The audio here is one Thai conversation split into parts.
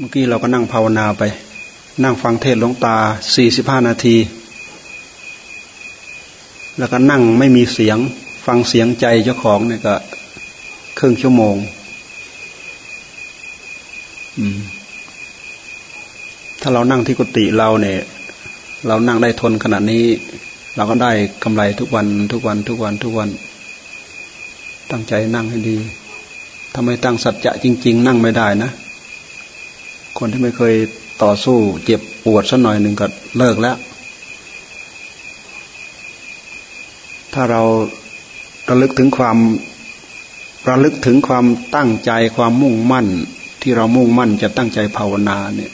เมื่อกี้เราก็นั่งภาวนาไป นั่งฟังเทศหลวงตาสี่สิบห้านาที แล้วก็นั่งไม่มีเสียง ฟังเสียงใจเจ้าของเนี่ยก็ครึ่งชั่วโมง ถ้าเรานั่งที่กุฏิเราเนี่ย เรานั่งได้ทนขนาดนี้ เราก็ได้กำไรทุกวัน ทุกวัน ทุกวัน ทุกวัน ตั้งใจนั่งให้ดี ถ้าไม่ตั้งสัจจะจริง ๆ นั่งไม่ได้นะ คนที่ไม่เคยต่อสู้เจ็บปวดสักหน่อยหนึ่งก็เลิกแล้ว ถ้าเราระลึกถึงความระลึกถึงความตั้งใจความมุ่งมั่น ที่เรามุ่งมั่นจะตั้งใจภาวนาเนี่ย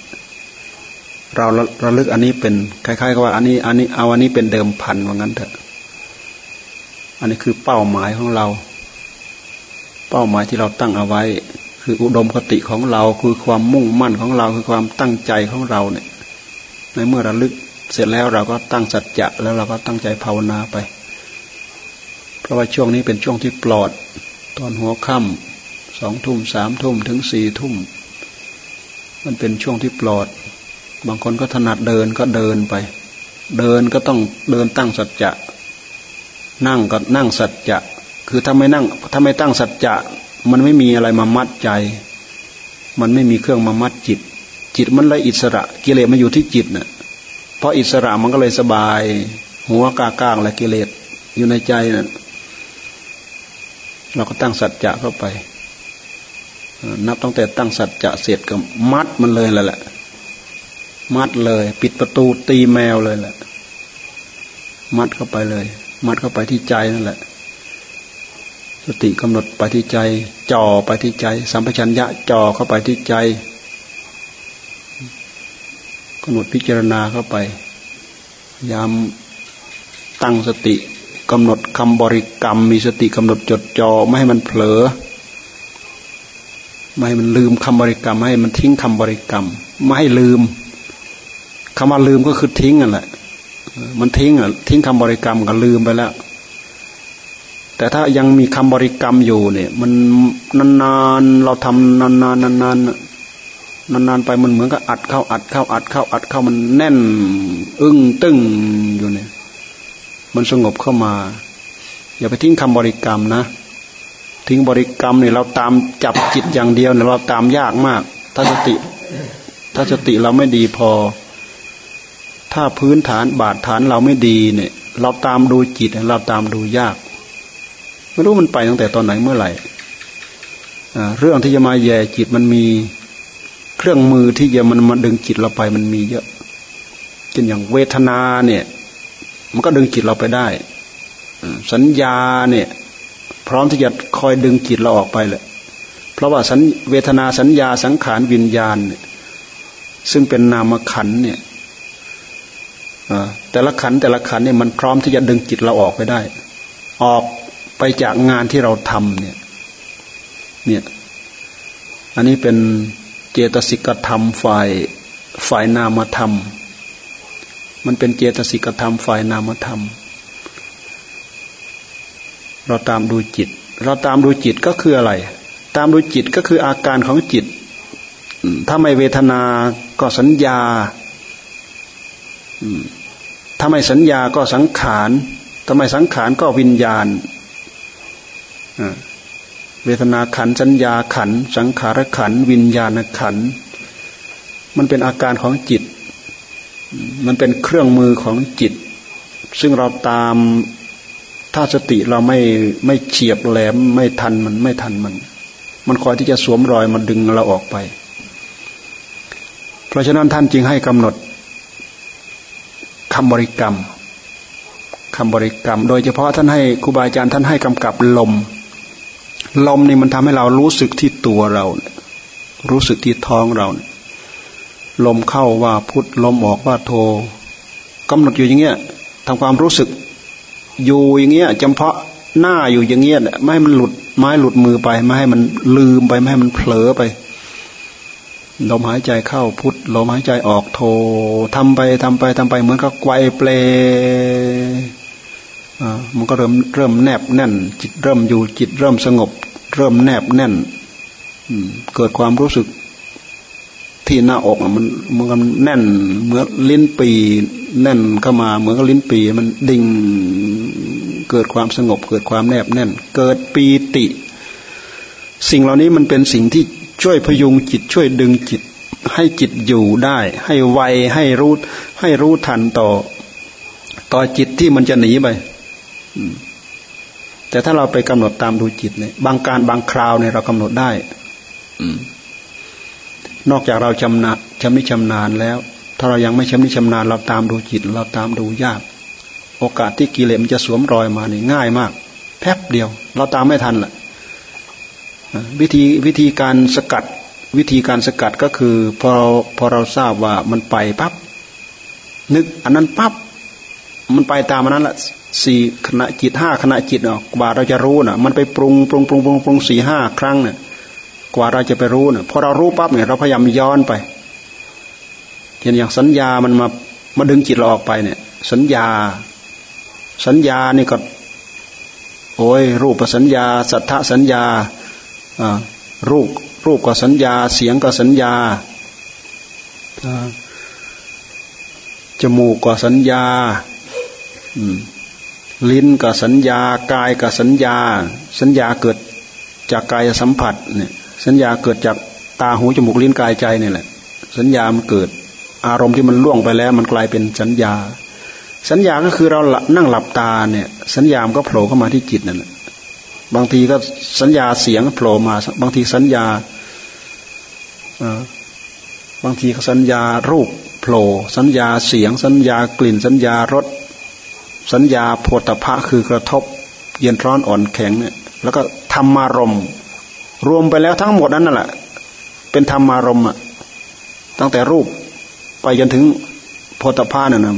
เราระลึกอันนี้เป็นคล้ายๆกับว่าอันนี้อันนี้เอาอันนี้เป็นเดิมพันว่างั้นเถอะ อันนี้คือเป้าหมายของเรา เป้าหมายที่เราตั้งเอาไว้ คืออุดมคติของเราคือความมุ่งมั่นของเราคือความตั้งใจของเราเนี่ยในเมื่อระลึกเสร็จแล้วเราก็ตั้งสัจจะแล้วเราก็ตั้งใจภาวนาไป เพราะว่าช่วงนี้เป็นช่วงที่ปลอด ตอนหัวค่ำสองทุ่มสามทุ่มถึงสี่ทุ่ม มันเป็นช่วงที่ปลอด บางคนก็ถนัดเดินก็เดินไป เดินก็ต้องเดินตั้งสัจจะ นั่งก็นั่งสัจจะ คือถ้าไม่นั่งถ้าไม่ตั้งสัจจะ มันไม่มีอะไรมามัดใจ มันไม่มีเครื่องมามัดจิต จิตมันเลยอิสระ กิเลสมาอยู่ที่จิตเนะ่ะเพราะอิสระมันก็เลยสบาย หัวกากางและกิเลสอยู่ในใจนะ่ะเราก็ตั้งสัจจะเข้าไปนับตั้งแต่ตั้งสัจจะเสร็จก็มัดมันเลยแหละมัดเลย ปิดประตูตีแมวเลยแหละ มัดเข้าไปเลย มัดเข้าไปที่ใจนั่นแหละ สติกำหนดไปที่ใจ จ่อไปที่ใจ สัมปชัญญะจ่อเข้าไปที่ใจกำหนดพิจารณาเข้าไปยามตั้งสติกำหนดคำบริกรรม มีสติกำหนดจดจ่อไม่ให้มันเผลอ ไม่ให้มันลืมคำบริกรรมไม่ให้มันทิ้งคำบริกรรม ไม่ให้ลืมคำว่าลืมก็คือทิ้งนั่นแหละ มันทิ้งอะทิ้งคำบริกรรมก็ลืมไปแล้ว แต่ถ้ายังมีคำบริกรรมอยู่เนี่ย มันนานๆเราทำนานๆนานๆนานๆไปมันเหมือนกับอัดเข้าอัดเข้าอัดเข้าอัดเข้ามันแน่น อึ้งตึ้งอยู่เนี่ย มันสงบเข้ามา อย่าไปทิ้งคำบริกรรมนะทิ้งบริกรรมเนี่ยเราตามจับจิตอย่างเดียวเนี่ยเราตามยากมาก ถ้าสติ ถ้าสติเราไม่ดีพอ ถ้าพื้นฐานบาดฐานเราไม่ดีเนี่ย เราตามดูจิตเราตามดูยาก ไม่รู้มันไปตั้งแต่ตอนไหนเมื่อไหร่เรื่องที่จะมาแย่จิตมันมีเครื่องมือที่จะมันมาดึงจิตเราไปมันมีเยอะเช่นอย่างเวทนาเนี่ย มันก็ดึงจิตเราไปได้สัญญาเนี่ย พร้อมที่จะคอยดึงจิตเราออกไปเลยเพราะว่าสัญเวทนาสัญญาสังขารวิญญาณเนี่ยซึ่งเป็นนามขันเนี่ยแต่ละขันแต่ละขันเนี่ยมันพร้อมที่จะดึงจิตเราออกไปได้ ออก ไปจากงานที่เราทำเนี่ย เนี่ย อันนี้เป็นเจตสิกธรรมฝ่ายฝ่ายนามธรรม มันเป็นเจตสิกธรรมฝ่ายนามธรรม เราตามดูจิต เราตามดูจิตก็คืออะไร ตามดูจิตก็คืออาการของจิต ถ้าไม่เวทนาก็สัญญาถ้าไม่สัญญาก็สังขารถ้าไม่สังขารก็วิญญาณ เวทนาขันสัญญาขัน สังขารขัน วิญญาณขัน มันเป็นอาการของจิต มันเป็นเครื่องมือของจิต ซึ่งเราตามถ้าสติเราไม่ไม่เฉียบแหลมไม่ทันมันไม่ทันมัน มันคอยที่จะสวมรอยมันดึงเราออกไป เพราะฉะนั้นท่านจึงให้กำหนดคำบริกรรมคำบริกรรม โดยเฉพาะท่านให้ครูบาอาจารย์ท่านให้กำกับลม ลมนี่มันทำให้เรารู้สึกที่ตัวเรา รู้สึกที่ท้องเรา ลมเข้าว่าพุทธลมออกว่าโทกำหนดอยู่อย่างเงี้ยทำความรู้สึกอยู่อย่างเงี้ยจำเพาะหน้าอยู่อย่างเงี้ยไม่ให้มันหลุดไม้หลุดมือไป ไม่ให้มันลืมไปไม่ให้มันเผลอไป ลมหายใจเข้าพุทธลมหายใจออกโททำไปทำไปทำไปเหมือนกับไกวเปล มันก็เริ่มเริ่มแนบแน่น จิตเริ่มอยู่จิตเริ่มสงบ เริ่มแนบแน่นเกิดความรู้สึกที่หน้าอกมันมันแน่นเหมือนลิ้นปีแน่นเข้ามาเหมือนกับลิ้นปีมันดิ่งเกิดความสงบ เกิดความแนบแน่น เกิดปีติ สิ่งเหล่านี้มันเป็นสิ่งที่ช่วยพยุงจิตช่วยดึงจิต ให้จิตอยู่ได้ ให้ไวให้รู้ให้รู้ทันต่อ ต่อจิตที่มันจะหนีไป แต่ถ้าเราไปกำหนดตามดูจิตเนี่ย บางการบางคราวเนี่ยเรากำหนดได้ อืนอกจากเราชำนาญชำนิชำนาญแล้ว ถ้าเรายังไม่ชำนิชำนาญเราตามดูจิต เราตามดูยาก โอกาสที่กิเลสมันจะสวมรอยมานี่ง่ายมาก แป๊บเดียว เราตามไม่ทันแหละวิธีวิธีการสกัด วิธีการสกัดก็คือพอพอเราทราบว่ามันไปปั๊บนึกอันนั้นปั๊บมันไปตามนั้นแหละ สี่ขณะจิตห้าขณะจิตเนาะกว่าเราจะรู้น่ะมันไปปรุงปรุงปรุงปรุงปรุงสี่ห้าครั้งเนี่ยกว่าเราจะไปรู้เนี่ยพอเรารู้ปั๊บเนี่ยเราพยายามย้อนไปเช่นอย่างสัญญามันมามาดึงจิตเราออกไปเนี่ย สัญญา สัญญานี่ก็โอ้ยรูปสัญญา สัทธสัญญารูปรูปก็สัญญา เสียงก็สัญญาจมูกก็สัญญา ลิ้นก็สัญญากายก็สัญญา สัญญาเกิดจากกายสัมผัสเนี่ยสัญญาเกิดจากตาหูจมูกลิ้นกายใจนี่แหละ สัญญามันเกิด อารมณ์ที่มันล่วงไปแล้ว มันกลายเป็นสัญญา สัญญาก็คือเรานั่งหลับตาเนี่ย สัญญามันก็โผล่เข้ามาที่จิตนั่นแหละบางทีก็สัญญาเสียงโผล่มา บางทีสัญญาบางทีก็สัญญารูปโผล่สัญญาเสียง สัญญากลิ่นสัญญารส สัญญาโพธพะคือกระทบ เย็นร้อนอ่อนแข็งเนี่ยแล้วก็ธรรมารมรวมไปแล้วทั้งหมดนั้นนั่นแหละเป็นธรรมารมอะตั้งแต่รูปไปจนถึงโพธพานั่น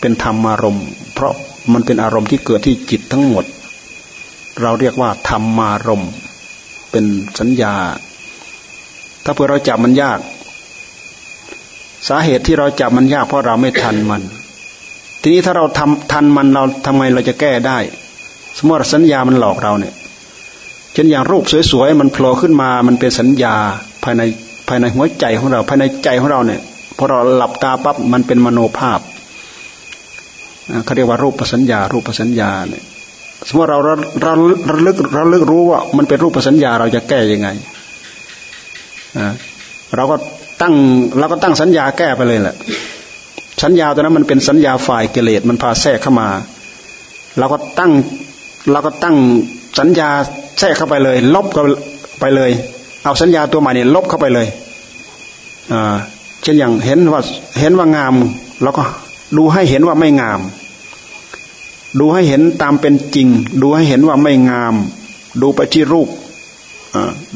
เป็นธรรมารมเพราะมันเป็นอารมณ์ที่เกิดที่จิตทั้งหมด เราเรียกว่าธรรมารมเป็นสัญญา ถ้าเพื่อเราจับมันยาก สาเหตุที่เราจับมันยากเพราะเราไม่ทันมัน ทีนี้ถ้าเราทำทันมันเราทำไงเราจะแก้ได้ สมมติสัญญามันหลอกเราเนี่ยเช่นอย่างรูปสวยๆมันโผล่ขึ้นมา มันเป็นสัญญาภายในภายในหัวใจของเรา ภายในใจของเราเนี่ยพอเราหลับตาปั๊บมันเป็นมโนภาพเขาเรียกว่ารูปปัสัญญา รูปปัสัญญาเนี่ยสมมติเราเราเราลึกเราลึกรู้ว่า มันเป็นรูปปัสัญญาเราจะแก้ยังไงเราก็ตั้งเราก็ตั้งสัญญาแก้ไปเลยแหละ สัญญาตัวนั้นมันเป็นสัญญาฝ่ายกิเลสมันพาแทรกเข้ามา เราก็ตั้งเราก็ตั้งสัญญาแทรกเข้าไปเลย ลบไปเลย เอาสัญญาตัวใหม่เนี่ยลบเข้าไปเลยอ่าเช่นอย่างเห็นว่าเห็นว่างามเราก็ดูให้เห็นว่าไม่งาม ดูให้เห็นตามเป็นจริง ดูให้เห็นว่าไม่งาม ดูไปที่รูป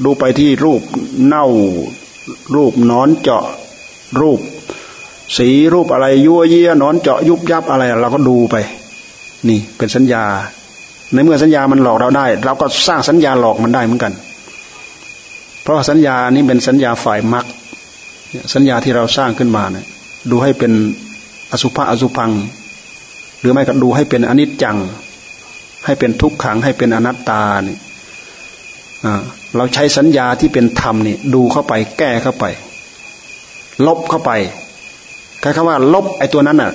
ดูไปที่รูปเน่า รูปนอนเจาะรูป สีรูปอะไรยั่วเยี่ยนอนเจาะยุบยับอะไร เราก็ดูไป นี่เป็นสัญญา ในเมื่อสัญญามันหลอกเราได้ เราก็สร้างสัญญาหลอกมันได้เหมือนกัน เพราะสัญญานี้เป็นสัญญาฝ่ายมรรคสัญญาที่เราสร้างขึ้นมาเนี่ยดูให้เป็นอสุภะอสุพัง หรือไม่ก็ดูให้เป็นอนิจจัง ให้เป็นทุกขังให้เป็นอนัตตาเนี่ยเราใช้สัญญาที่เป็นธรรมนี่ดูเข้าไปแก้เข้าไป ลบเข้าไป คล้ายๆว่า ลบไอ้ตัวนั้นน่ะ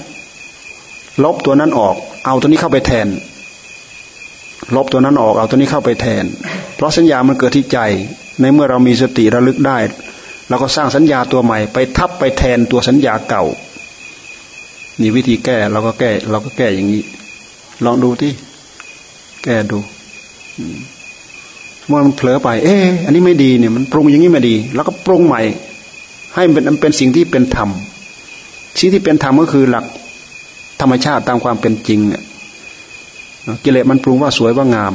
ลบตัวนั้นออก เอาตัวนี้เข้าไปแทน ลบตัวนั้นออก เอาตัวนี้เข้าไปแทน เพราะสัญญามันเกิดที่ใจ ในเมื่อเรามีสติระลึกได้เราก็สร้างสัญญาตัวใหม่ ไปทับไปแทนตัวสัญญาเก่า นี่วิธีแก้เราก็แก้ เราก็แก้อย่างนี้ ลองดูที่แก้ดูเมื่อมันเผลอไป เอ๊อันนี้ไม่ดีเนี่ย มันปรุงอย่างนี้ไม่ดี แล้วก็ปรุงใหม่ ให้มันเป็นเป็นสิ่งที่เป็นธรรม สิ่งที่เป็นธรรมก็คือหลักธรรมชาติตามความเป็นจริงกิเลสมันปรุงว่าสวยว่างาม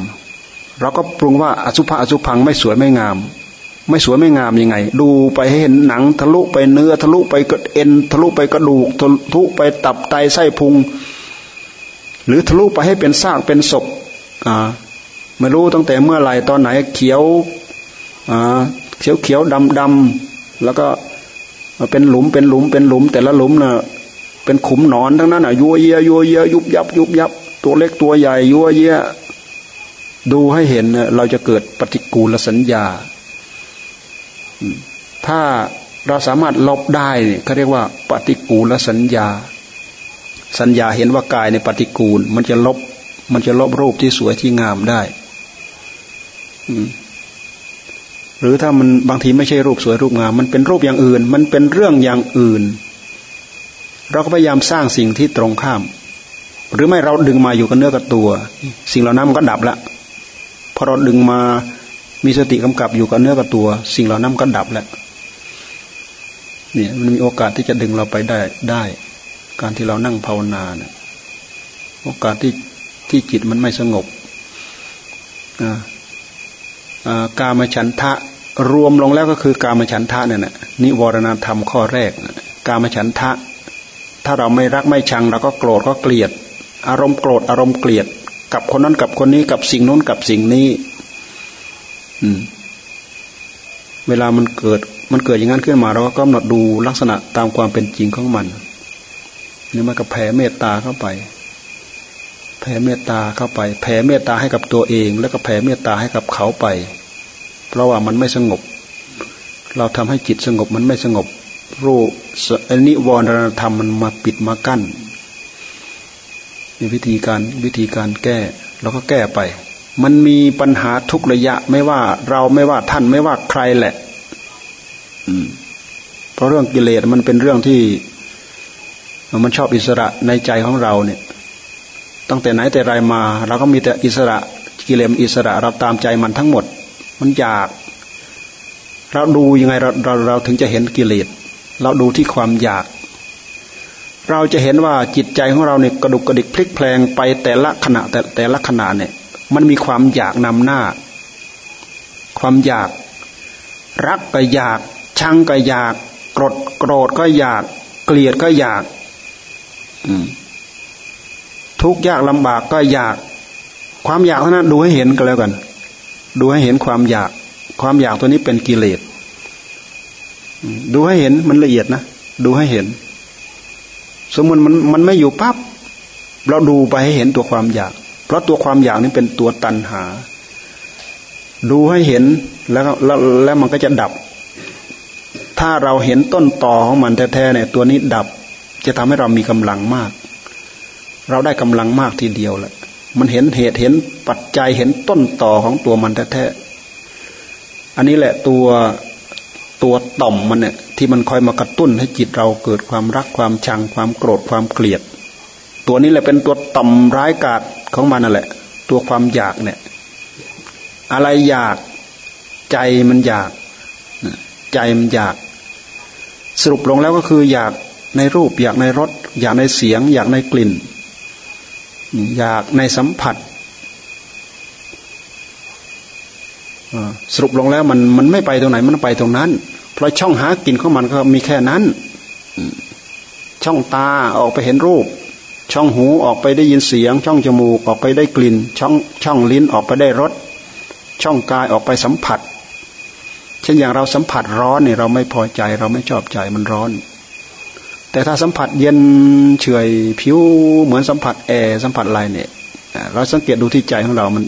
เราก็ปรุงว่าอสุภะอสุพังไม่สวยไม่งาม ไม่สวยไม่งามยังไง ดูไปให้เห็นหนังทะลุไปเนื้อ ทะลุไปกระเอ็น ทะลุไปกระดูกทะลุไปตับไตไส้พุง หรือทะลุไปให้เป็นซากเป็นศพอ่าไม่รู้ตั้งแต่เมื่อไหร่ตอนไหนเขียวอ่าเขียวเขียวดำดำแล้วก็ เป็นหลุมเป็นหลุมเป็นหลุม แต่ละหลุมน่ะเป็นขุมหนอนทั้งนั้นอะยัวเยียยัวเยียยุบยับยุบยับ ตัวเล็กตัวใหญ่ยัวเยะดูให้เห็นเราจะเกิดปฏิกูลสัญญา ถ้าเราสามารถลบได้เขาเรียกว่า ปฏิกูลสัญญา สัญญาเห็นว่ากายในปฏิกูล มันจะลบ มันจะลบรูปที่สวยที่งามได้ หรือถ้ามันบางทีไม่ใช่รูปสวยรูปงาม มันเป็นรูปอย่างอื่น มันเป็นเรื่องอย่างอื่น เราก็พยายามสร้างสิ่งที่ตรงข้าม หรือไม่เราดึงมาอยู่กับเนื้อกับตัว สิ่งเหล่านั้นมันก็ดับละพอเราดึงมามีสติกำกับอยู่กับเนื้อกับตัว สิ่งเหล่านั้นก็ดับแล้วเนี่ยมันมีโอกาสที่จะดึงเราไปได้ได้ การที่เรานั่งภาวนาเนี่ยโอกาสที่ที่จิตมันไม่สงบอ่า กามฉันทะรวมลงแล้วก็คือกามฉันทะเนี่ยนะนิวรณธรรมข้อแรก กามฉันทะ ถ้าเราไม่รักไม่ชังเราก็โกรธก็เกลียด อารมณ์โกรธอารมณ์เกลียด กับคนนั้นกับคนนี้กับสิ่งนู้นกับสิ่งนี้ อืม เวลามันเกิด มันเกิดอย่างนั้นขึ้นมาเราก็กำหนดดูลักษณะตามความเป็นจริงของมันนี่มันก็แผ่เมตตาเข้าไปแผ่เมตตาเข้าไป แผ่เมตตาให้กับตัวเอง แล้วก็แผ่เมตตาให้กับเขาไป เพราะว่ามันไม่สงบ เราทำให้จิตสงบมันไม่สงบรูอันนิวรณธรรมมันมาปิดมากั้นมีวิธีการวิธีการแก้เราก็แก้ไป มันมีปัญหาทุกระยะไม่ว่าเราไม่ว่าท่านไม่ว่าใครแหละ อืม เพราะเรื่องกิเลสมันเป็นเรื่องที่ มันชอบอิสระในใจของเราเนี่ย ตั้งแต่ไหนแต่ไรมา เราก็มีแต่อิสระกิเลสอิสระเราตามใจมันทั้งหมด มันอยาก เราดูยังไงเราเราเราถึงจะเห็นกิเลส เราดูที่ความอยาก เราจะเห็นว่าจิตใจของเราเนี่ยกระดุกกระดิกพลิกแพลงไปแต่ละขณะแต่แต่ละขณะเนี่ย มันมีความอยากนำหน้า ความอยาก รักก็อยาก ชังก็อยาก โกรธโกรธก็อยาก เกลียดก็อยากทุกยากลำบากก็อยาก ความอยากเท่านั้นดูให้เห็นก็แล้วกัน ดูให้เห็นความอยาก ความอยากตัวนี้เป็นกิเลสดูให้เห็นมันละเอียดนะดูให้เห็น สมมติมันมันไม่อยู่ปั๊บเราดูไปให้เห็นตัวความอยาก เพราะตัวความอยากนี้เป็นตัวตันหา ดูให้เห็นแล้วแล้วแล้วมันก็จะดับ ถ้าเราเห็นต้นต่อของมันแท้ๆเนี่ยตัวนี้ดับ จะทำให้เรามีกำลังมาก เราได้กำลังมากทีเดียวแหละ มันเห็นเหตุเห็นปัจจัยเห็นต้นต่อของตัวมันแท้ๆอันนี้แหละตัวตัวต่อมมันเนี่ยที่มันคอยมากระตุ้นให้จิตเราเกิดความรักความชังความโกรธความเกลียด ตัวนี้แหละเป็นตัวต่อมร้ายกาจของมันนั่นแหละ ตัวความอยากเนี่ย อะไรอยากใจมันอยากใจมันอยาก สรุปลงแล้วก็คืออยากในรูป อยากในรสอยากในเสียง อยากในกลิ่น อยากในสัมผัสสรุปลงแล้วมันมันไม่ไปตรงไหนมันไปตรงนั้น เพราะช่องหากินของมันก็มีแค่นั้น ช่องตาออกไปเห็นรูป ช่องหูออกไปได้ยินเสียง ช่องจมูกออกไปได้กลิ่น ช่องช่องลิ้นออกไปได้รสช่องกายออกไปสัมผัส เช่นอย่างเราสัมผัสร้อนเนี่ยเราไม่พอใจเราไม่ชอบใจมันร้อน แต่ถ้าสัมผัสเย็นเฉยผิวเหมือนสัมผัสแอร์สัมผัสอะไรเนี่ยเราสังเกตดูที่ใจของเรา มัน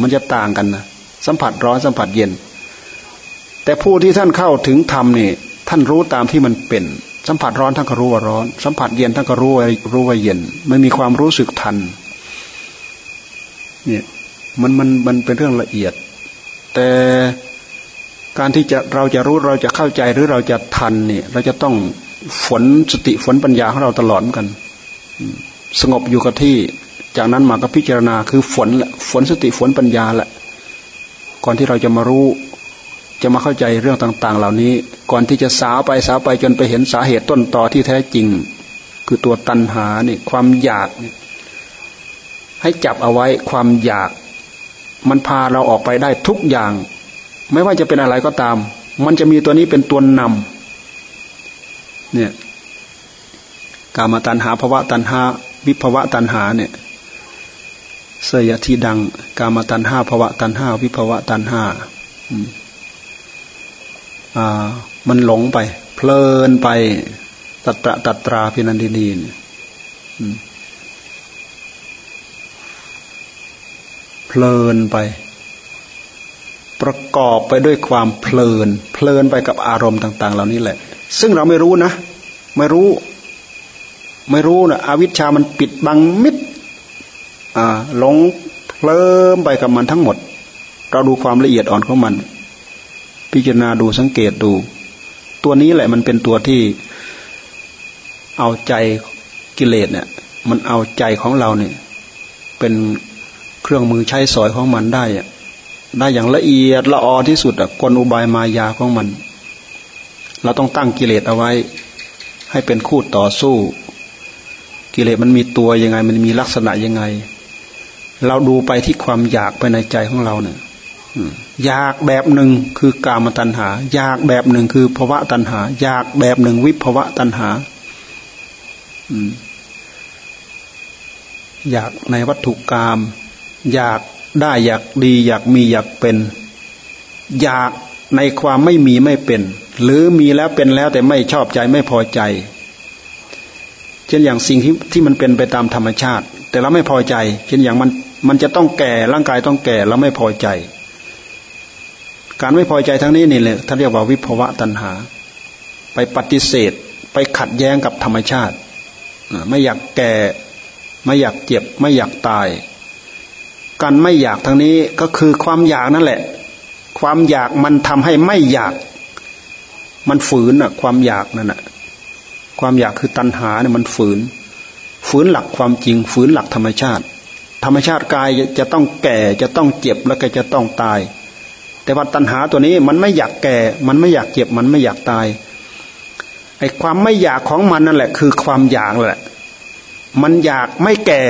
มันจะต่างกันนะสัมผัสร้อนสัมผัสเย็น แต่ผู้ที่ท่านเข้าถึงธรรมนี่ท่านรู้ตามที่มันเป็น สัมผัสร้อนท่านก็รู้ว่าร้อน สัมผัสเย็นท่านก็รู้ว่ารู้ว่าเย็นไม่มีความรู้สึกทันเนี่ยมันมันมันเป็นเรื่องละเอียด แต่การที่จะเราจะรู้เราจะเข้าใจหรือเราจะทันเนี่ย เราจะต้อง ฝนสติฝนปัญญาของเราตลอดเหมือนกัน สงบอยู่กับที่ จากนั้นมาก็พิจารณาคือฝนแหละฝนสติฝนปัญญาแหละก่อนที่เราจะมารู้ จะมาเข้าใจเรื่องต่าง ๆ เหล่านี้ ก่อนที่จะสาวไปสาวไปจนไปเห็นสาเหตุต้นต่อที่แท้จริง คือตัวตัณหาเนี่ยความอยากเนี่ยให้จับเอาไว้ความอยาก มันพาเราออกไปได้ทุกอย่าง ไม่ว่าจะเป็นอะไรก็ตาม มันจะมีตัวนี้เป็นตัวนำ เนี่ยกามาตันหาภวะตันหา วิภวะตันหาเนี่ยเสยที่ดัง กามาตันหาภวะตันหา วิภวะตันหาอ่า มันหลงไป เพลินไป ตัตระตัตราพินันดินีนเพลินไป ประกอบไปด้วยความเพลิน เพลินไปกับอารมณ์ต่าง ๆ เหล่านี้แหละ ซึ่งเราไม่รู้นะ ไม่รู้ ไม่รู้นะอวิชชามันปิดบังมิดอ่าหลงเพลิมไปกับมันทั้งหมด เราดูความละเอียดอ่อนของมัน พิจารณาดูสังเกตดู ตัวนี้แหละมันเป็นตัวที่เอาใจกิเลสเนี่ย มันเอาใจของเราเนี่ย เป็นเครื่องมือใช้สอยของมันได้อะได้อย่างละเอียดละออที่สุดอะกลอุบายมายาของมัน เราต้องตั้งกิเลสเอาไว้ ให้เป็นคู่ต่อสู้ กิเลสมันมีตัวยังไง มันมีลักษณะยังไง เราดูไปที่ความอยากไปในใจของเราเนี่ยอยากแบบหนึ่งคือกามตัณหา อยากแบบหนึ่งคือภวะตัณหา อยากแบบหนึ่งวิภวะตัณหาอยากในวัตถุกรรมอยากได้อยากดี อยากมีอยากเป็น อยากในความไม่มีไม่เป็น หรือมีแล้วเป็นแล้วแต่ไม่ชอบใจไม่พอใจ เช่นอย่างสิ่งที่ที่มันเป็นไปตามธรรมชาติ แต่เราไม่พอใจ เช่นอย่างมันมันจะต้องแก่ร่างกายต้องแก่เราไม่พอใจ การไม่พอใจทั้งนี้นี่แหละท่านเรียกว่าวิภวะตัณหา ไปปฏิเสธ ไปขัดแย้งกับธรรมชาติไม่อยากแก่ไม่อยากเจ็บ ไม่อยากตาย การไม่อยากทางนี้ก็คือความอยากนั่นแหละ ความอยากมันทำให้ไม่อยาก มันฝืนอะความอยากนั่นอะความอยากคือตัณหาเนี่ยมันฝืน ฝืนหลักความจริง ฝืนหลักธรรมชาติ ธรรมชาติกายจะต้องแก่จะต้องเจ็บแล้วก็จะต้องตาย แต่ว่าตัณหาตัวนี้มันไม่อยากแก่ มันไม่อยากเจ็บ มันไม่อยากตายไอ้ความไม่อยากของมันนั่นแหละ คือความอยากแหละ มันอยากไม่แก่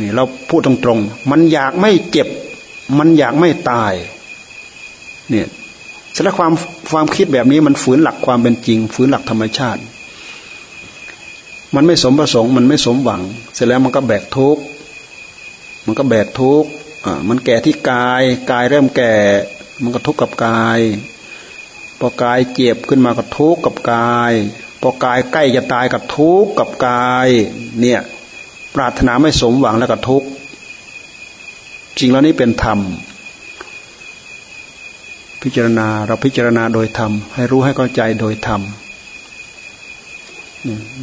นี่เราพูดตรงๆ มันอยากไม่เจ็บ มันอยากไม่ตาย เนี่ย สารความความคิดแบบนี้มันฝืนหลักความเป็นจริง ฝืนหลักธรรมชาติ มันไม่สมประสงค์มันไม่สมหวัง เสร็จแล้วมันก็แบกทุกข์มันก็แบกทุกข์มันแก่ที่กาย กายเริ่มแก่ มันก็ทุกข์กับกายพอกายเจ็บขึ้นมาก็ทุกข์กับกายพอกายใกล้จะตายก็ทุกข์กับกาย เนี่ย ปรารถนาไม่สมหวังแล้วก็ทุกข์จริงแล้วนี้เป็นธรรม พิจารณาเราพิจารณาโดยธรรม ให้รู้ให้เข้าใจโดยธรรม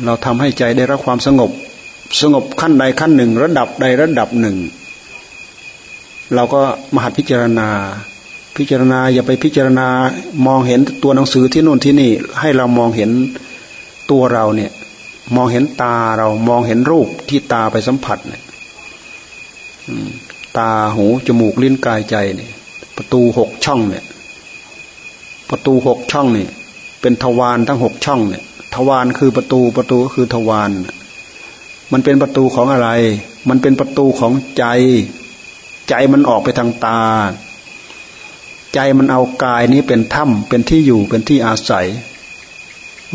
เราทำให้ใจได้รับความสงบ สงบขั้นใดขั้นหนึ่ง ระดับใดระดับหนึ่ง เราก็มหัดพิจารณา พิจารณาอย่าไปพิจารณามองเห็นตัวหนังสือที่นู่นที่นี่ ให้เรามองเห็นตัวเราเนี่ย มองเห็นตาเรามองเห็นรูปที่ตาไปสัมผัสเนี่ยตาหูจมูกลิ้นกายใจเนี่ย ประตูหกช่องเนี่ย ประตูหกช่องนี่เป็นทวารทั้งหกช่องเนี่ยทวารคือประตูประตูก็คือทวารมันเป็นประตูของอะไร มันเป็นประตูของใจ ใจมันออกไปทางตา ใจมันเอากายนี้เป็นถ้ำเป็นที่อยู่เป็นที่อาศัย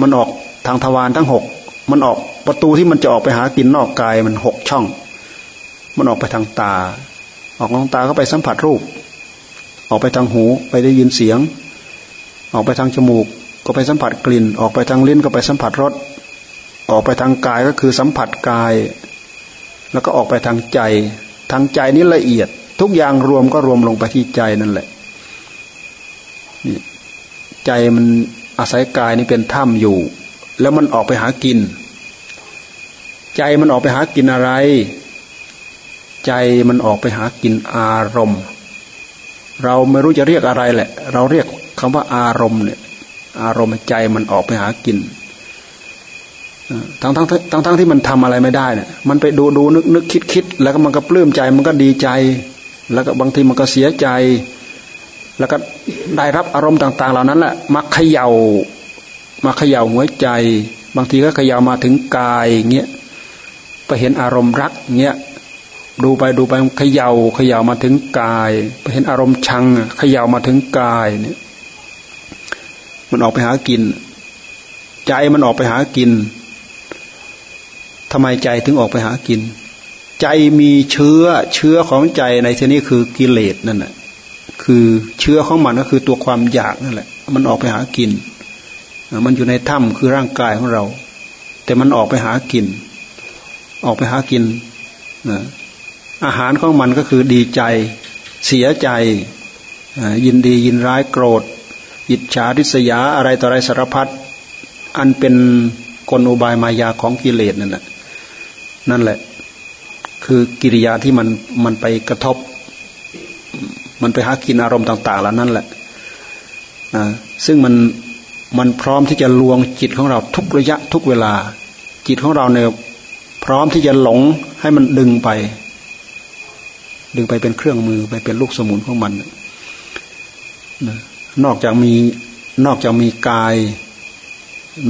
มันออกทางทวารทั้งหกมันออกประตูที่มันจะออกไปหากินนอกกายมันหกช่อง มันออกไปทางตา ออกทางตาก็ไปสัมผัสรูป ออกไปทางหูไปได้ยินเสียง ออกไปทางจมูก ก็ไปสัมผัสกลิ่น ออกไปทางลิ้นก็ไปสัมผัสรสออกไปทางกายก็คือสัมผัสกาย แล้วก็ออกไปทางใจ ทางใจนี้ละเอียด ทุกอย่างรวมก็รวมลงไปที่ใจนั่นแหละนี่ใจมันอาศัยกายนี่เป็นถ้ำอยู่ แล้วมันออกไปหากิน ใจมันออกไปหากินอะไร ใจมันออกไปหากินอารมณ์ เราไม่รู้จะเรียกอะไรแหละ เราเรียก คำว่าอารมณ์เนี่ย อารมณ์ใจมันออกไปหากินทั้งทั้งทั้งทั้งที่มันทำอะไรไม่ได้เนี่ยมันไปดูดูนึกนึกคิดคิดแล้วก็มันก็ปลื้มใจมันก็ดีใจ แล้วก็บางทีมันก็เสียใจ แล้วก็ได้รับอารมณ์ต่าง ๆ เหล่านั้นแหละมาเขยา่ามาเขย่าหัวใจ บางทีก็เขย่ามาถึงกายเงี้ยไปเห็นอารมณ์รักเงี้ยดูไปดูไปเขย่าเขย่ามาถึงกาย ไปเห็นอารมณ์ชังเขย่ามาถึงกายเนี่ย มันออกไปหากิน ใจมันออกไปหากินทำไมใจถึงออกไปหากิน ใจมีเชื้อเชื้อของใจในที่นี้คือกิเลสนั่นแหละคือเชื้อของมันก็คือตัวความอยากนั่นแหละ มันออกไปหากิน มันอยู่ในถ้ำคือร่างกายของเรา แต่มันออกไปหากิน ออกไปหากินอาหารของมันก็คือดีใจ เสียใจยินดียินร้ายโกรธ อิจฉาริษยาอะไรต่ออะไรสารพัดอันเป็นกลอุบายมายาของกิเลสนั่นแหละนั่นแหละ คือกิริยาที่มันมันไปกระทบ มันไปหากินอารมณ์ต่าง ๆ แล้วนั่นแหละนะซึ่งมันมันพร้อมที่จะลวงจิตของเราทุกระยะทุกเวลา จิตของเราเนี่ยพร้อมที่จะหลงให้มันดึงไป ดึงไปเป็นเครื่องมือไปเป็นลูกสมุนของมันนะ นอกจากมีนอกจากมีกาย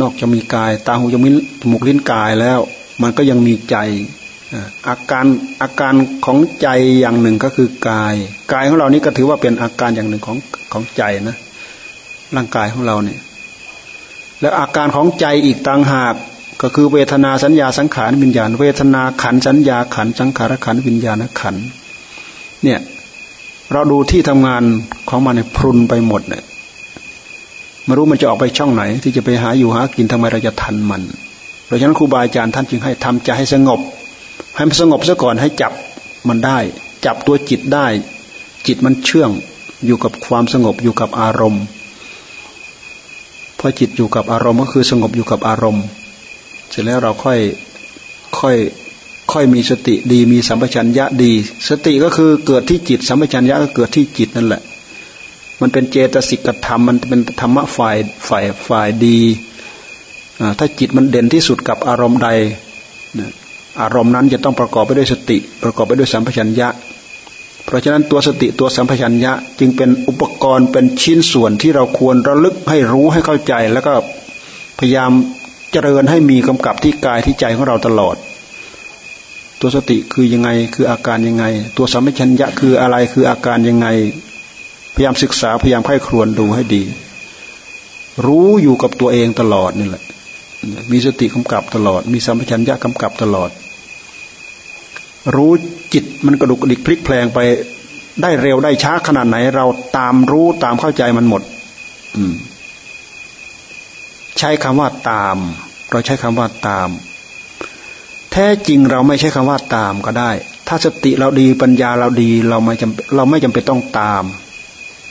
นอกจากมีกาย ตาหูจมูกจมูกลิ้นกายแล้ว มันก็ยังมีใจอาการอาการของใจอย่างหนึ่งก็คือกาย กายของเรานี่ก็ถือว่าเป็นอาการอย่างหนึ่งของของใจนะ ร่างกายของเราเนี่ย แล้วอาการของใจอีกต่างหากก็คือเวทนาสัญญาสังขารวิญญาณ เวทนาขันสัญญาขันสังขารขันวิญญาณขันเนี่ย เราดูที่ทำงาน ของมันเนี่ยพรุนไปหมดเนี่ยไม่รู้มันจะออกไปช่องไหน ที่จะไปหาอยู่หากินทำไมเราจะทันมันเพราะฉะนั้นครูบาอาจารย์ท่านจึงให้ทำใจให้สงบ ให้มันสงบซะก่อนให้จับมันได้ จับตัวจิตได้ จิตมันเชื่องอยู่กับความสงบอยู่กับอารมณ์พอจิตอยู่กับอารมณ์ก็คือสงบอยู่กับอารมณ์ เสร็จแล้วเราค่อยค่อยค่อยมีสติดีมีสัมปชัญญะดี สติก็คือเกิดที่จิตสัมปชัญญะก็เกิดที่จิตนั่นแหละ มันเป็นเจตสิกธรรม มันเป็นธรรมะฝ่ายฝ่ายฝ่ายดีถ้าจิตมันเด่นที่สุดกับอารมณ์ใด อารมณ์นั้นจะต้องประกอบไปด้วยสติ ประกอบไปด้วยสัมปชัญญะ เพราะฉะนั้นตัวสติตัวสัมปชัญญะ จึงเป็นอุปกรณ์เป็นชิ้นส่วนที่เราควรระลึกให้รู้ให้เข้าใจ แล้วก็พยายามเจริญให้มีกำกับที่กายที่ใจของเราตลอด ตัวสติคือยังไงคืออาการยังไง ตัวสัมปชัญญะคืออะไรคืออาการยังไง ยายามศึกษาพยายามไข้ครวนดูให้ดี รู้อยู่กับตัวเองตลอดนี่แหละ มีสติกำกับตลอด มีสัมปชัญญะกำกับตลอด รู้จิตมันกระดุกกระดิกพลิกแปลงไปได้เร็วได้ช้าขนาดไหน เราตามรู้ตามเข้าใจมันหมด อืม ใช้คำว่าตาม เราใช้คำว่าตาม แท้จริงเราไม่ใช่คำว่าตามก็ได้ ถ้าสติเราดีปัญญาเราดี เราไม่จำเราไม่จำเป็นต้องตาม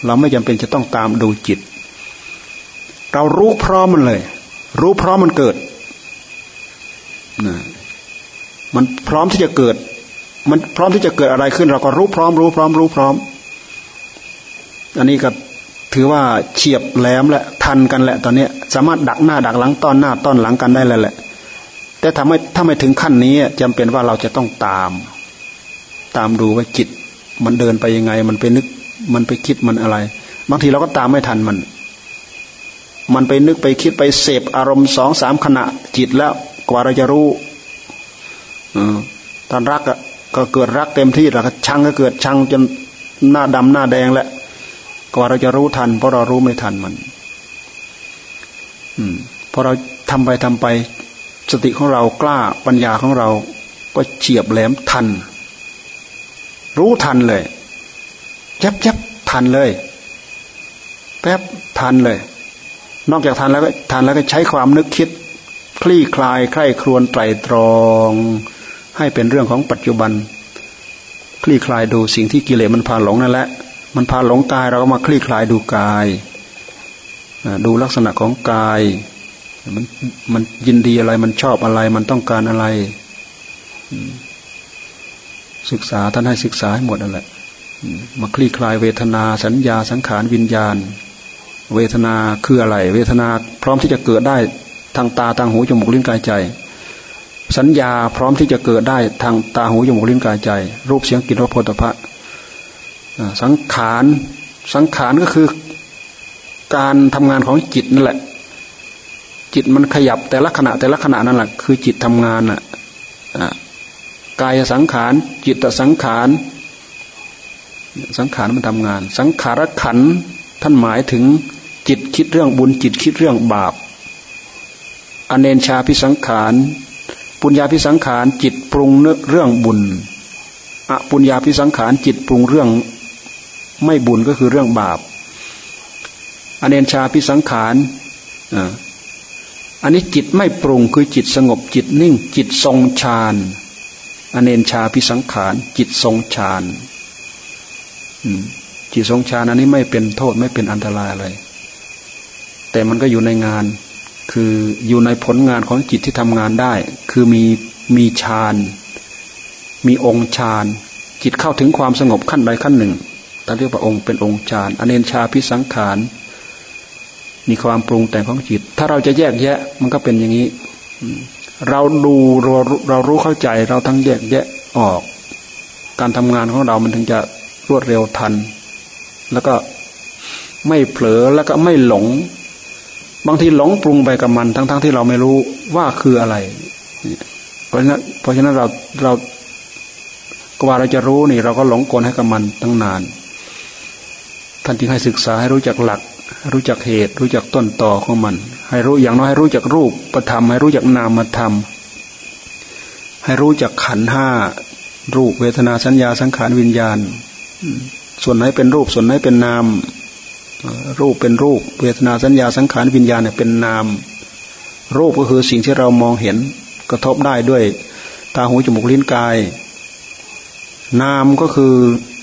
เราไม่จำเป็นจะต้องตามดูจิต เรารู้พร้อมมันเลย รู้พร้อมมันเกิดนะมันพร้อมที่จะเกิด มันพร้อมที่จะเกิดอะไรขึ้น เราก็รู้พร้อม รู้พร้อม รู้พร้อม อันนี้ก็ถือว่าเฉียบแหลมและทันกันแหละ ตอนนี้สามารถดักหน้าดักหลังต้อนหน้าต้อนหลังกันได้เลยแหละ แต่ทำไมถ้าไม่ถึงขั้นนี้จำเป็นว่าเราจะต้องตาม ตามดูว่าจิต มันเดินไปยังไง มันไปนึก มันไปคิดมันอะไร บางทีเราก็ตามไม่ทันมัน มันไปนึกไปคิดไปเสพอารมณ์สองสามขณะจิตแล้วกว่าเราจะรู้ตอนรักก็เกิดรักเต็มที่แล้วก็ชังก็เกิดชังจนหน้าดำหน้าแดงแล้วกว่าเราจะรู้ทัน เพราะเรารู้ไม่ทันมัน อืมพอเราทำไปทำไป สติของเรากล้าปัญญาของเราก็เฉียบแหลมทัน รู้ทันเลย ยับยับทันเลย แป๊บทันเลย นอกจากทันแล้วก็ทันแล้วก็ใช้ความนึกคิด คลี่คลายใคร่ครวญไตรตรอง ให้เป็นเรื่องของปัจจุบัน คลี่คลายดูสิ่งที่กิเลสมันพาหลงนั่นแหละ มันพาหลงกายเราก็มาคลี่คลายดูกายดูลักษณะของกาย มันมันยินดีอะไรมันชอบอะไร มันต้องการอะไร ศึกษาท่านให้ศึกษาให้หมดนั่นแหละ มาคลี่คลายเวทนาสัญญาสังขารวิญญาณ เวทนาคืออะไร เวทนาพร้อมที่จะเกิดได้ทางตาทางหูจมูกลิ้นกายใจ สัญญาพร้อมที่จะเกิดได้ทางตาหูจมูกลิ้นกายใจ รูปเสียงกลิ่นรสโผฏฐะสังขารสังขารก็คือการทำงานของจิตนั่นแหละ จิตมันขยับแต่ละขณะแต่ละขณะนั่นแหละคือจิตทำงานอะกายสังขาร จิตสังขาร สังขารมันทำงาน สังขารขันท่านหมายถึงจิตคิดเรื่องบุญจิตคิดเรื่องบาป อเนนชาพิสังขาร ปุญญาพิสังขาร จิตปรุงเรื่องบุญอปุญญาพิสังขารจิตปรุงเรื่องไม่บุญก็คือเรื่องบาป อเนนชาพิสังขารอันนี้จิตไม่ปรุงคือจิตสงบจิตนิ่ง จิตทรงฌานอเนนชาพิสังขาร จิตทรงฌาน จิตทรงฌานอันนี้ไม่เป็นโทษไม่เป็นอันตรายอะไร แต่มันก็อยู่ในงาน คืออยู่ในผลงานของจิตที่ทำงานได้ คือมีมีฌานมีองค์ฌานจิตเข้าถึงความสงบขั้นใดขั้นหนึ่งเราเรียกว่าองค์เป็นองค์ฌานอเนนชาพิสังขารมีความปรุงแต่งของจิต ถ้าเราจะแยกแยะ มันก็เป็นอย่างนี้ เราดูเราเรารู้เข้าใจ เราทั้งแยกแยะออก การทำงานของเรามันถึงจะ รวดเร็วทัน แล้วก็ไม่เผลอแล้วก็ไม่หลง บางทีหลงปรุงไปกับมัน ทั้งๆทที่เราไม่รู้ว่าคืออะไร เพราะฉะนั้นเพราะฉะนั้นเราเรากว่าเราจะรู้นี่ เราก็หลงกลให้กับมันตั้งนาน ท่านจึงให้ศึกษาให้รู้จักหลัก รู้จักเหตุ รู้จักต้นต่อของมัน ให้รู้อย่างน้อยให้รู้จักรูปประธรรมให้รู้จักนามธรรมให้รู้จักขันห้ารูปเวทนาสัญญาสังขารวิญญาณ ส่วนไหนเป็นรูป ส่วนไหนเป็นนาม รูปเป็นรูป เวทนาสัญญาสังขารวิญญาณเนี่ยเป็นนาม รูปก็คือสิ่งที่เรามองเห็นกระทบได้ด้วย ตาหูจมูกลิ้นกาย นามก็คือ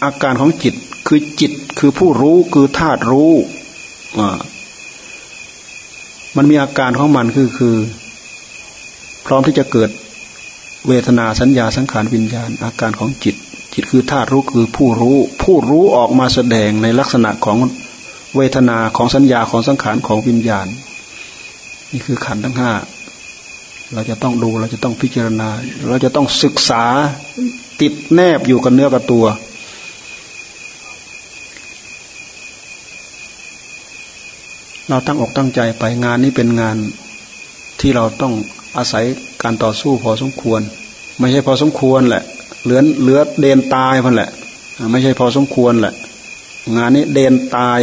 อาการของจิตคือจิตคือผู้รู้คือธาตุรู้มันมีอาการของมันคือคือ พร้อมที่จะเกิดเวทนาสัญญาสังขารวิญญาณ อาการของจิต จิตคือธาตุรู้คือผู้รู้ ผู้รู้ออกมาแสดงในลักษณะของเวทนาของสัญญาของสังขารของวิญญาณ นี่คือขันธ์ทั้งห้าเราจะต้องดูเราจะต้องพิจารณา เราจะต้องศึกษาติดแนบอยู่กับเนื้อกับตัว เราตั้งอกตั้งใจไปงานนี้เป็นงานที่เราต้องอาศัยการต่อสู้พอสมควร ไม่ใช่พอสมควรแหละ เหลือเหลือเดนตายพันแหละไม่ใช่พอสมควรแหละ งานนี้เดนตาย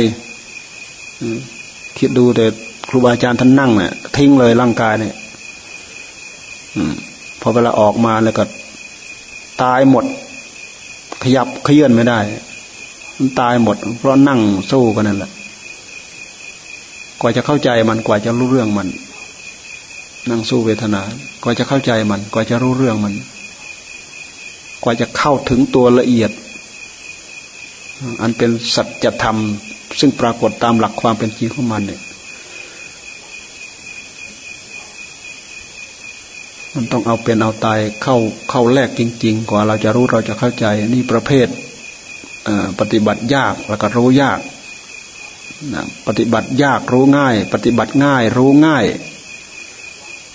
คิดดูแต่ครูบาอาจารย์ท่านนั่งเนี่ยทิ้งเลยร่างกายเนี่ยพอเวลาออกมาแล้วก็ตายหมด ขยับเคลื่อนไม่ได้ มันตายหมด เพราะนั่งสู้กันนั่นแหละ กว่าจะเข้าใจมันกว่าจะรู้เรื่องมัน นั่งสู้เวทนา กว่าจะเข้าใจมัน กว่าจะรู้เรื่องมัน กว่าจะเข้าถึงตัวละเอียด อันเป็นสัจธรรม ซึ่งปรากฏตามหลักความเป็นจริงของมันเนี่ย มันต้องเอาเป็นเอาตายเข้าเข้าแรกจริง ๆ กว่าเราจะรู้เราจะเข้าใจ นี่ประเภทปฏิบัติยากแล้วก็รู้ยากปฏิบัติยากรู้ง่าย ปฏิบัติง่ายรู้ง่าย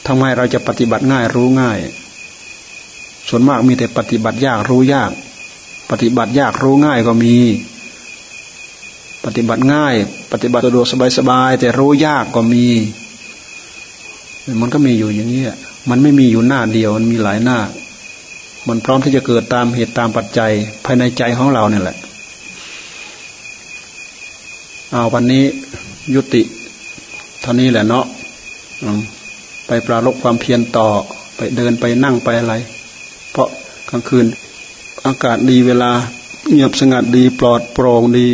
ทำไมเราจะปฏิบัติง่ายรู้ง่าย ส่วนมากมีแต่ปฏิบัติยากรู้ยาก ปฏิบัติยากรู้ง่ายก็มี ปฏิบัติง่าย ปฏิบัติสะดวกสบายๆแต่รู้ยากก็มี มันก็มีอยู่อย่างนี้มันไม่มีอยู่หน้าเดียว มันมีหลายหน้า มันพร้อมที่จะเกิดตามเหตุตามปัจจัย ภายในใจของเราเนี่ยแหละเอาวันนี้ยุติเท่านี้แหละเนาะไปปราลบความเพียรต่อไปเดินไปนั่งไปอะไร กลางคืน อากาศดีเวลาเงียบสงัดดีปลอดโปร่งดี